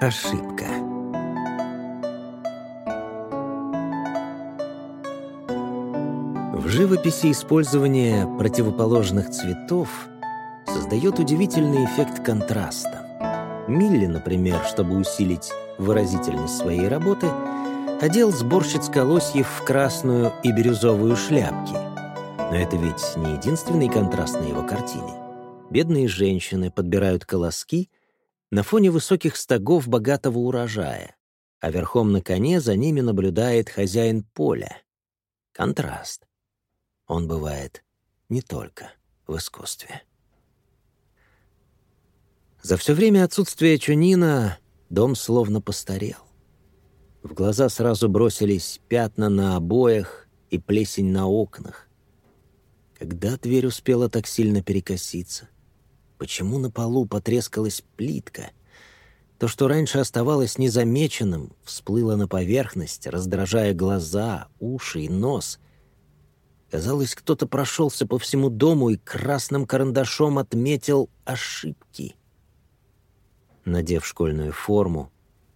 Ошибка. В живописи использование противоположных цветов создает удивительный эффект контраста. Милли, например, чтобы усилить выразительность своей работы, одел сборщиц колосьев в красную и бирюзовую шляпки. Но это ведь не единственный контраст на его картине. Бедные женщины подбирают колоски на фоне высоких стогов богатого урожая, а верхом на коне за ними наблюдает хозяин поля. Контраст. Он бывает не только в искусстве. За все время отсутствия Чунина дом словно постарел. В глаза сразу бросились пятна на обоях и плесень на окнах. Когда дверь успела так сильно перекоситься? Почему на полу потрескалась плитка? То, что раньше оставалось незамеченным, всплыло на поверхность, раздражая глаза, уши и нос. Казалось, кто-то прошелся по всему дому и красным карандашом отметил ошибки. Надев школьную форму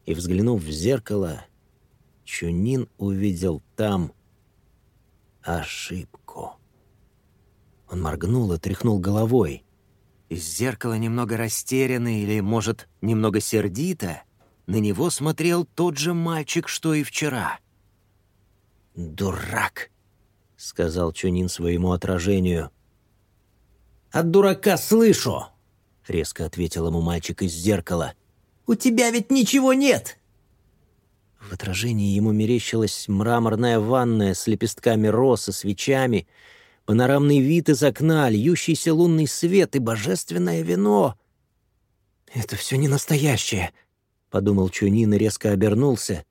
и взглянув в зеркало, Чунин увидел там ошибку. Он моргнул и тряхнул головой. Из зеркала немного растерянный или, может, немного сердито, на него смотрел тот же мальчик, что и вчера. «Дурак!» — сказал Чунин своему отражению. «От дурака слышу!» — резко ответил ему мальчик из зеркала. «У тебя ведь ничего нет!» В отражении ему мерещилась мраморная ванная с лепестками роз и свечами, панорамный вид из окна, льющийся лунный свет и божественное вино. «Это все не настоящее», — подумал Чунин и резко обернулся.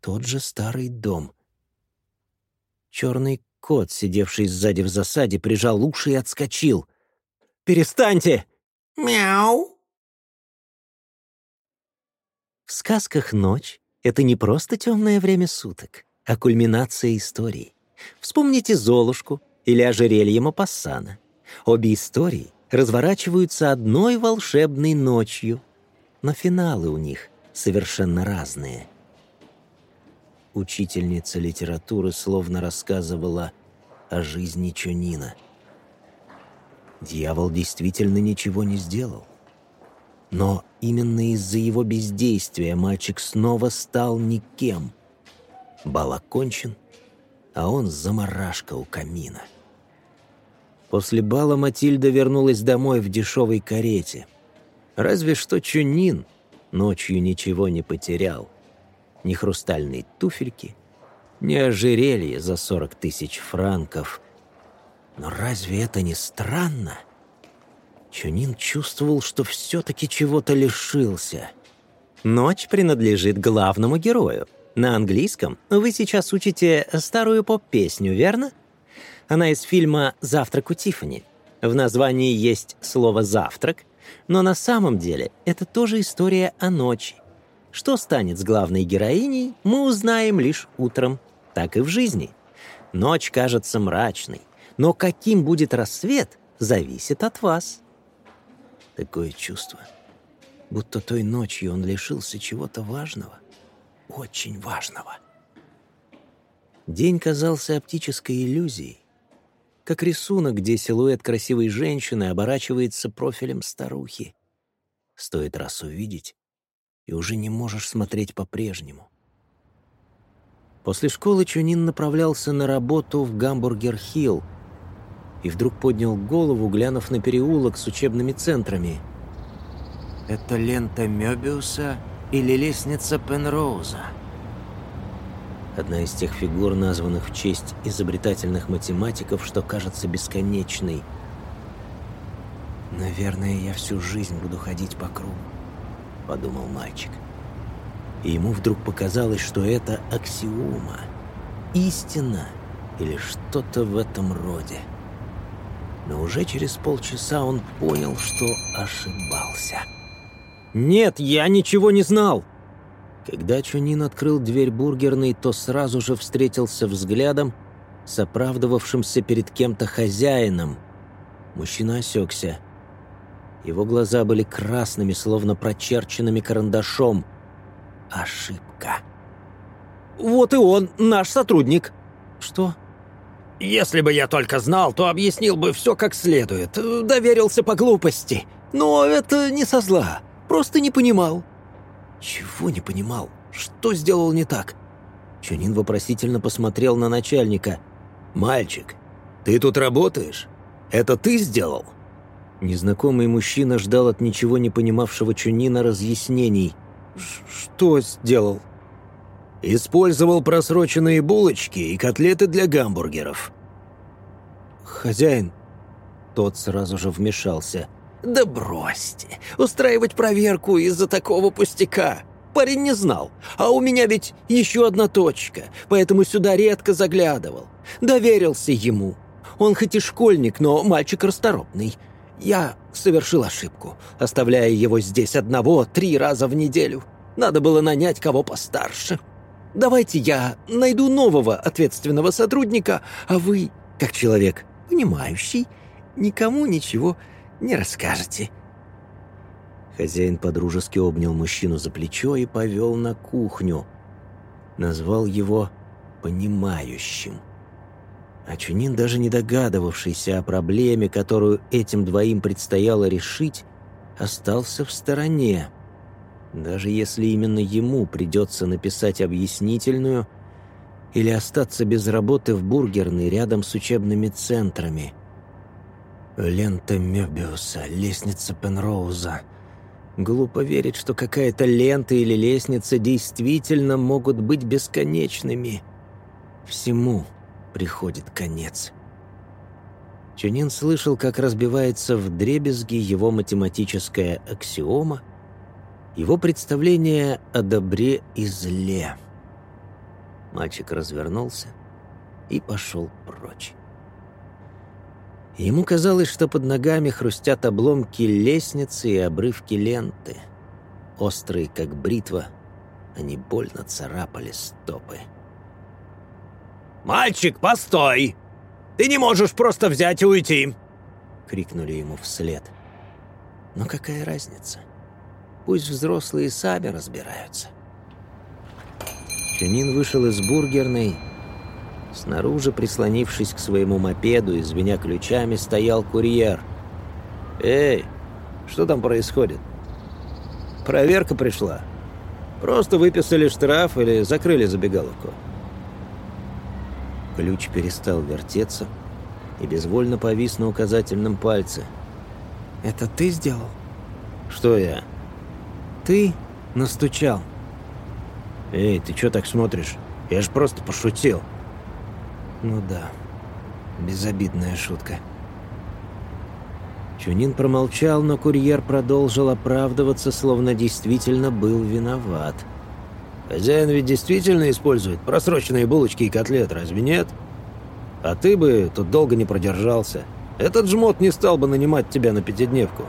Тот же старый дом. Черный кот, сидевший сзади в засаде, прижал уши и отскочил. «Перестаньте!» «Мяу!» В сказках ночь — это не просто темное время суток, а кульминация истории. Вспомните «Золушку» или «Ожерелье Мапассана». Обе истории разворачиваются одной волшебной ночью, но финалы у них совершенно разные. Учительница литературы словно рассказывала о жизни Чунина — Дьявол действительно ничего не сделал. Но именно из-за его бездействия мальчик снова стал никем. Бал окончен, а он заморашка у камина. После бала Матильда вернулась домой в дешевой карете. Разве что Чунин ночью ничего не потерял. Ни хрустальные туфельки, ни ожерелье за сорок тысяч франков — но разве это не странно? Чунин чувствовал, что все-таки чего-то лишился. «Ночь принадлежит главному герою. На английском вы сейчас учите старую поп-песню, верно? Она из фильма «Завтрак у Тиффани». В названии есть слово «завтрак», но на самом деле это тоже история о ночи. Что станет с главной героиней, мы узнаем лишь утром, так и в жизни. Ночь кажется мрачной, но каким будет рассвет, зависит от вас. Такое чувство, будто той ночью он лишился чего-то важного, очень важного. День казался оптической иллюзией, как рисунок, где силуэт красивой женщины оборачивается профилем старухи. Стоит раз увидеть, и уже не можешь смотреть по-прежнему. После школы Чунин направлялся на работу в Гамбургер-Хилл, и вдруг поднял голову, глянув на переулок с учебными центрами. «Это лента Мёбиуса или лестница Пенроуза?» Одна из тех фигур, названных в честь изобретательных математиков, что кажется бесконечной. «Наверное, я всю жизнь буду ходить по кругу», — подумал мальчик. И ему вдруг показалось, что это аксиома, истина или что-то в этом роде но уже через полчаса он понял, что ошибался. «Нет, я ничего не знал!» Когда Чунин открыл дверь бургерной, то сразу же встретился взглядом с оправдывавшимся перед кем-то хозяином. Мужчина осекся. Его глаза были красными, словно прочерченными карандашом. Ошибка. «Вот и он, наш сотрудник». «Что?» «Если бы я только знал, то объяснил бы все как следует. Доверился по глупости. Но это не со зла. Просто не понимал». «Чего не понимал? Что сделал не так?» Чунин вопросительно посмотрел на начальника. «Мальчик, ты тут работаешь? Это ты сделал?» Незнакомый мужчина ждал от ничего не понимавшего Чунина разъяснений. «Что сделал?» «Использовал просроченные булочки и котлеты для гамбургеров». «Хозяин...» Тот сразу же вмешался. «Да бросьте! Устраивать проверку из-за такого пустяка! Парень не знал, а у меня ведь еще одна точка, поэтому сюда редко заглядывал. Доверился ему. Он хоть и школьник, но мальчик расторопный. Я совершил ошибку, оставляя его здесь одного три раза в неделю. Надо было нанять кого постарше. Давайте я найду нового ответственного сотрудника, а вы, как человек понимающий, никому ничего не расскажете». Хозяин подружески обнял мужчину за плечо и повел на кухню. Назвал его «понимающим». А Чунин, даже не догадывавшийся о проблеме, которую этим двоим предстояло решить, остался в стороне. Даже если именно ему придется написать объяснительную или остаться без работы в бургерной рядом с учебными центрами. Лента Мёбиуса, лестница Пенроуза. Глупо верить, что какая-то лента или лестница действительно могут быть бесконечными. Всему приходит конец. Чунин слышал, как разбивается в дребезги его математическая аксиома, его представление о добре и зле. Мальчик развернулся и пошел прочь. Ему казалось, что под ногами хрустят обломки лестницы и обрывки ленты. Острые, как бритва, они больно царапали стопы. «Мальчик, постой! Ты не можешь просто взять и уйти!» — крикнули ему вслед. «Но какая разница? Пусть взрослые сами разбираются». Чунин вышел из бургерной. Снаружи, прислонившись к своему мопеду и звеня ключами, стоял курьер. «Эй, что там происходит?» «Проверка пришла. Просто выписали штраф или закрыли забегаловку?» Ключ перестал вертеться и безвольно повис на указательном пальце. «Это ты сделал?» «Что я?» «Ты настучал». «Эй, ты чё так смотришь? Я ж просто пошутил». «Ну да, безобидная шутка». Чунин промолчал, но курьер продолжил оправдываться, словно действительно был виноват. Хозяин ведь действительно использует просроченные булочки и котлет, разве нет? А ты бы тут долго не продержался. Этот жмот не стал бы нанимать тебя на пятидневку.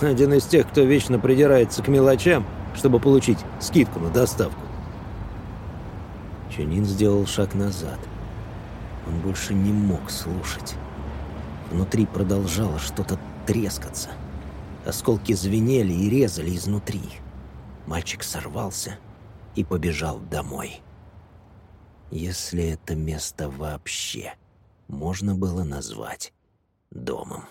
Один из тех, кто вечно придирается к мелочам, чтобы получить скидку на доставку. Чунин сделал шаг назад. Он больше не мог слушать. Внутри продолжало что-то трескаться. Осколки звенели и резали изнутри. Мальчик сорвался — и побежал домой. Если это место вообще можно было назвать домом.